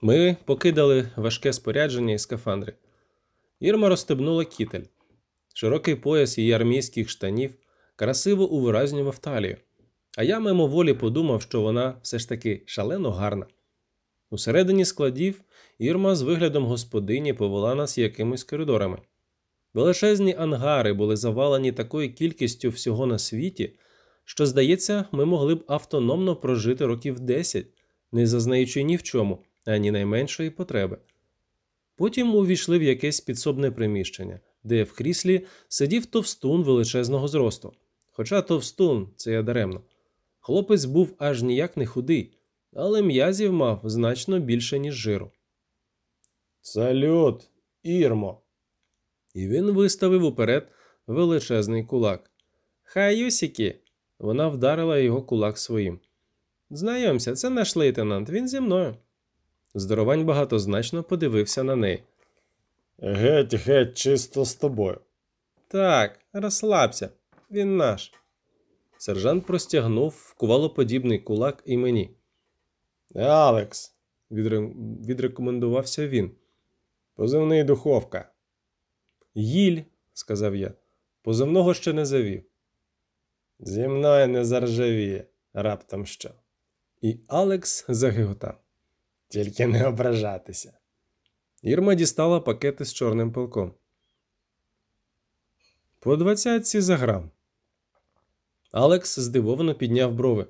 Ми покидали важке спорядження і скафандри. Ірма розстебнула кітель. Широкий пояс її армійських штанів красиво увиразнював талію, а я мимоволі подумав, що вона все ж таки шалено гарна. Усередині складів Ірма з виглядом господині повела нас якимись коридорами. Величезні ангари були завалені такою кількістю всього на світі, що, здається, ми могли б автономно прожити років 10, не зазнаючи ні в чому, ані найменшої потреби. Потім увійшли в якесь підсобне приміщення, де в кріслі сидів товстун величезного зросту. Хоча товстун це я даремно. Хлопець був аж ніяк не худий, але м'язів мав значно більше, ніж жиру. Салют, Ірмо. І він виставив уперед величезний кулак. Хаюсіки! Вона вдарила його кулак своїм. Знайомся, це наш лейтенант, він зі мною. Здоровань багатозначно подивився на неї. Геть, геть, чисто з тобою. Так, розслабся, він наш. Сержант простягнув вкувалоподібний кулак і мені. Алекс, Відре- Відрекомендувався він. позивний духовка. Їль, сказав я, позивного ще не завів. Зі мною не заржавіє, раптом що. І Алекс загиготав. Тільки не ображатися. Ірма дістала пакети з чорним пилком. По двадцятці за грам. Алекс здивовано підняв брови.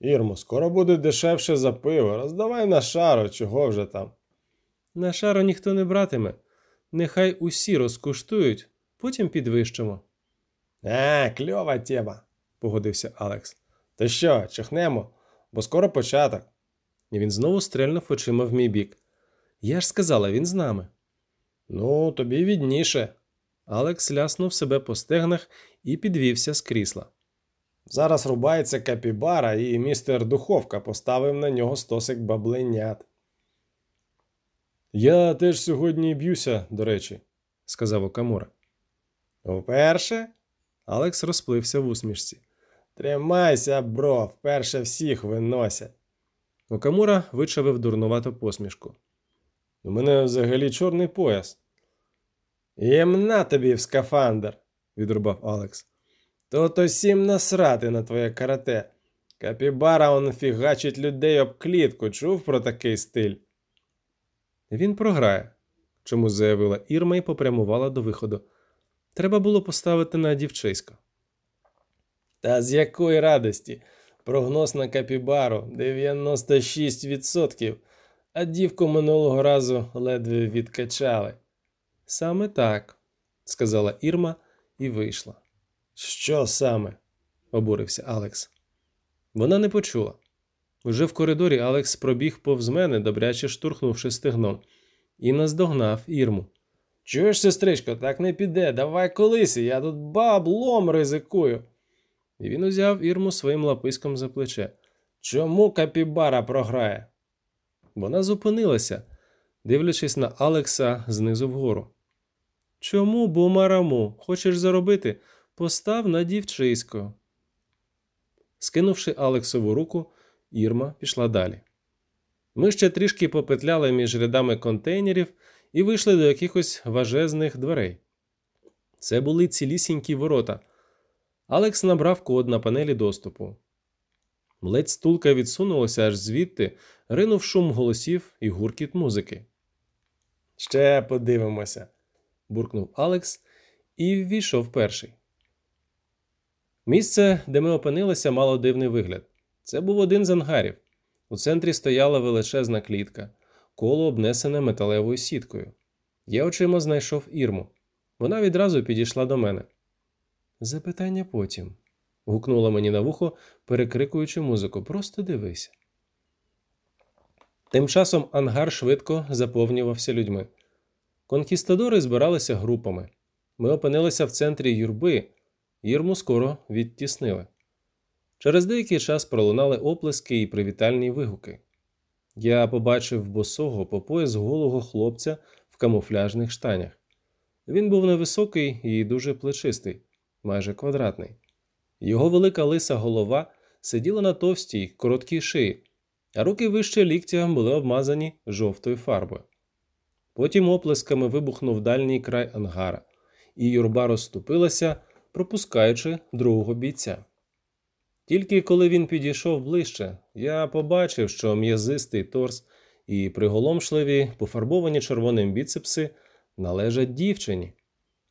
Ірмо, скоро буде дешевше за пиво. Роздавай на шару, чого вже там. На шару ніхто не братиме. Нехай усі розкуштують, потім підвищимо, А, кльова тема, погодився Алекс. То що, чихнемо, бо скоро початок. І він знову стрельнув очима в мій бік. Я ж сказала, він з нами. Ну, тобі відніше. Алекс ляснув себе по стегнах і підвівся з крісла. Зараз рубається капібара, і містер Духовка поставив на нього стосик бабленят. Я теж сьогодні б'юся, до речі, сказав Окамура. Вперше? Алекс розплився в усмішці. Тримайся, бро, вперше всіх виносять. Окамура вичавив дурнувату посмішку. У мене взагалі чорний пояс. Ємна тобі в скафандр, відрубав Алекс. То усім насрати на твоє карате. Капібара он фігачить людей об клітку. Чув про такий стиль? Він програє, чомусь заявила Ірма і попрямувала до виходу. Треба було поставити на дівчисько. Та з якої радості? Прогноз на капібару 96%, а дівку минулого разу ледве відкачали. Саме так, сказала Ірма і вийшла. Що саме? обурився Алекс. Вона не почула. Уже в коридорі Алекс пробіг повз мене, добряче штурхнувши стегном, і наздогнав Ірму. Чуєш, сестричко, так не піде, давай колися, я тут баблом ризикую. Він узяв Ірму своїм лаписьком за плече. Чому капібара програє? Вона зупинилася, дивлячись на Алекса знизу вгору. Чому, бумараму, хочеш заробити? Постав на дівчисько. Скинувши Алексову руку, Ірма пішла далі. Ми ще трішки попетляли між рядами контейнерів і вийшли до якихось важезних дверей. Це були цілісінькі ворота. Алекс набрав код на панелі доступу. Ледь стулка відсунулася аж звідти, ринув шум голосів і гуркіт музики. Ще подивимося. буркнув Алекс і ввійшов перший. Місце, де ми опинилися, мало дивний вигляд. Це був один з ангарів. У центрі стояла величезна клітка, коло обнесене металевою сіткою. Я очима знайшов ірму. Вона відразу підійшла до мене. Запитання потім. гукнула мені на вухо, перекрикуючи музику. Просто дивися. Тим часом ангар швидко заповнювався людьми. Конкістадори збиралися групами. Ми опинилися в центрі юрби, Ірму скоро відтіснили. Через деякий час пролунали оплески і привітальні вигуки. Я побачив босого по пояс голого хлопця в камуфляжних штанях. Він був невисокий і дуже плечистий, майже квадратний. Його велика лиса голова сиділа на товстій, короткій шиї, а руки вище ліктя були обмазані жовтою фарбою. Потім оплесками вибухнув дальній край ангара, і юрба розступилася, пропускаючи другого бійця. Тільки коли він підійшов ближче, я побачив, що м'язистий торс і приголомшливі, пофарбовані червоним біцепси належать дівчині,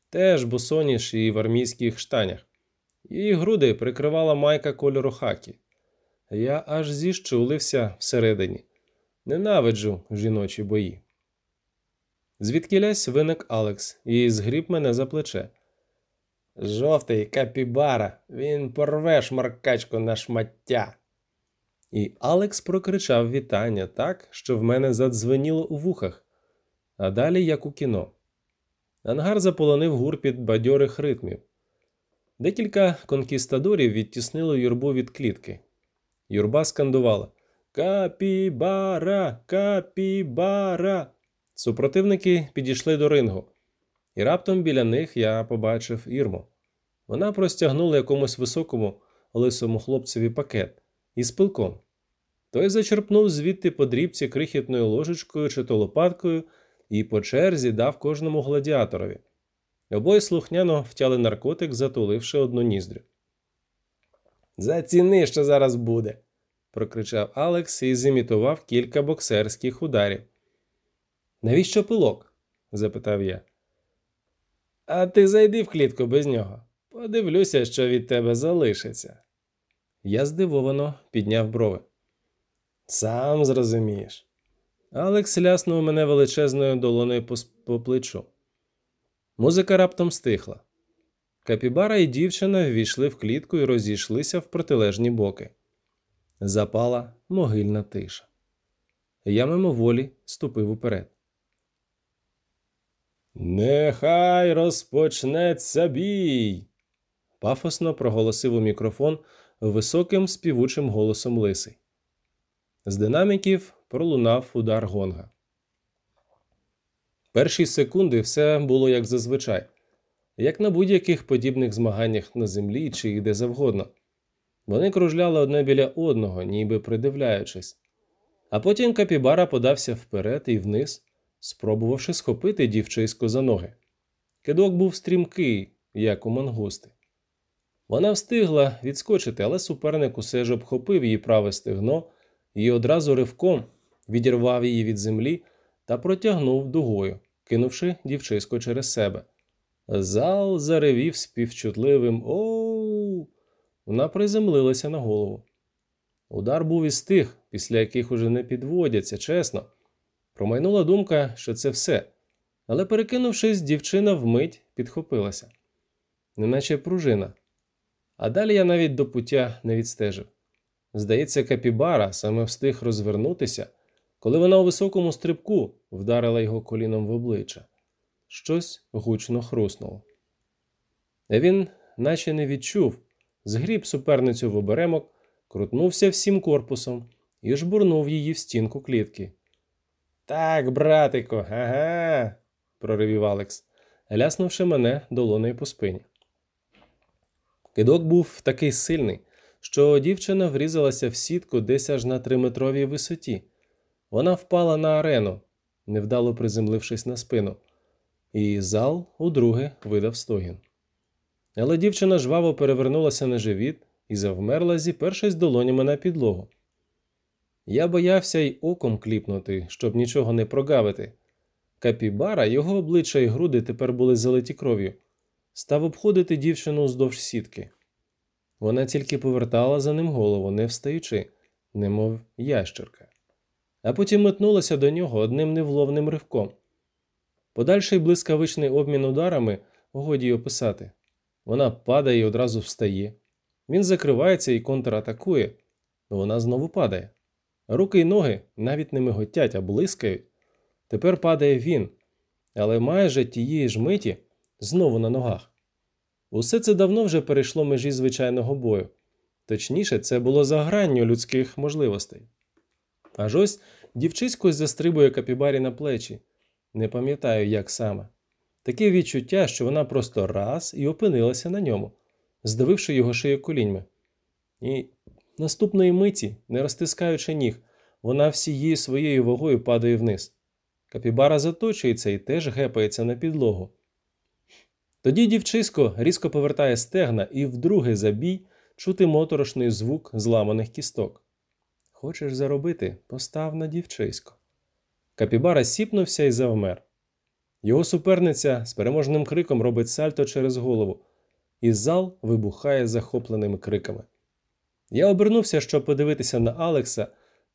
теж босоніж і в армійських штанях. Її груди прикривала майка кольору хакі. Я аж зіщулився всередині. Ненавиджу жіночі бої. Звідкілясь виник Алекс і згріб мене за плече. Жовтий капібара, він порве шмаркачку на шмаття. І Алекс прокричав вітання так, що в мене задзвеніло у вухах, а далі як у кіно. Ангар заполонив гурпіт бадьорих ритмів. Декілька конкістадорів відтіснило юрбу від клітки. Юрба скандувала Капібара, капібара. Супротивники підійшли до рингу, і раптом біля них я побачив Ірму. Вона простягнула якомусь високому лисому хлопцеві пакет із пилком. Той зачерпнув звідти по дрібці крихітною ложечкою чи то лопаткою і по черзі дав кожному гладіаторові. Обоє слухняно втяли наркотик, затуливши одну ніздрю. Заціни, що зараз буде. прокричав Алекс і зімітував кілька боксерських ударів. Навіщо пилок? запитав я. А ти зайди в клітку без нього. Подивлюся, що від тебе залишиться. Я здивовано підняв брови. Сам зрозумієш. Алекс ляснув мене величезною долоною по, по плечу. Музика раптом стихла. Капібара і дівчина ввійшли в клітку і розійшлися в протилежні боки. Запала могильна тиша. Я мимоволі ступив уперед. Нехай розпочнеться бій. пафосно проголосив у мікрофон високим співучим голосом лисий. З динаміків пролунав удар гонга. Перші секунди все було як зазвичай, як на будь-яких подібних змаганнях на землі чи де завгодно. Вони кружляли одне біля одного, ніби придивляючись. А потім капібара подався вперед і вниз, спробувавши схопити дівчисько за ноги. Кидок був стрімкий, як у мангусти. Вона встигла відскочити, але суперник усе ж обхопив її праве стегно і одразу ривком відірвав її від землі та протягнув дугою, кинувши дівчисько через себе. Зал заревів співчутливим оу. Вона приземлилася на голову. Удар був із тих, після яких уже не підводяться, чесно. Промайнула думка, що це все, але, перекинувшись, дівчина вмить підхопилася, неначе пружина. А далі я навіть до пуття не відстежив. Здається, капібара саме встиг розвернутися, коли вона у високому стрибку вдарила його коліном в обличчя. Щось гучно хруснуло. Він, наче не відчув, згріб суперницю в оберемок, крутнувся всім корпусом і жбурнув її в стінку клітки. Так, братику, ага, проривів Алекс, ляснувши мене долоною по спині. Кидок був такий сильний, що дівчина врізалася в сітку десь аж на триметровій висоті. Вона впала на арену, невдало приземлившись на спину, і зал удруге видав стогін. Але дівчина жваво перевернулася на живіт і завмерла, зіпершись долонями на підлогу. Я боявся й оком кліпнути, щоб нічого не прогавити. Капібара, його обличчя й груди тепер були залиті кров'ю, став обходити дівчину вздовж сітки. Вона тільки повертала за ним голову, не встаючи, немов ящерка, а потім метнулася до нього одним невловним ривком. Подальший блискавичний обмін ударами годі й описати. Вона падає і одразу встає. Він закривається і контратакує, вона знову падає. Руки й ноги навіть не миготять, а блискають. Тепер падає він, але майже тієї ж миті знову на ногах. Усе це давно вже перейшло межі звичайного бою. Точніше, це було за гранню людських можливостей. Аж ось дівчисько застрибує капібарі на плечі. Не пам'ятаю, як саме. Таке відчуття, що вона просто раз і опинилася на ньому, здавивши його шию коліньми. І наступної миті, не розтискаючи ніг, вона всією своєю вагою падає вниз. Капібара заточується і теж гепається на підлогу. Тоді дівчисько різко повертає стегна і вдруге забій чути моторошний звук зламаних кісток. Хочеш заробити, постав на дівчисько. Капібара сіпнувся і завмер. Його суперниця з переможним криком робить сальто через голову, і зал вибухає захопленими криками. Я обернувся, щоб подивитися на Алекса,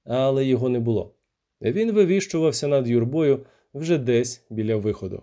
але його не було. Він вивіщувався над юрбою вже десь біля виходу.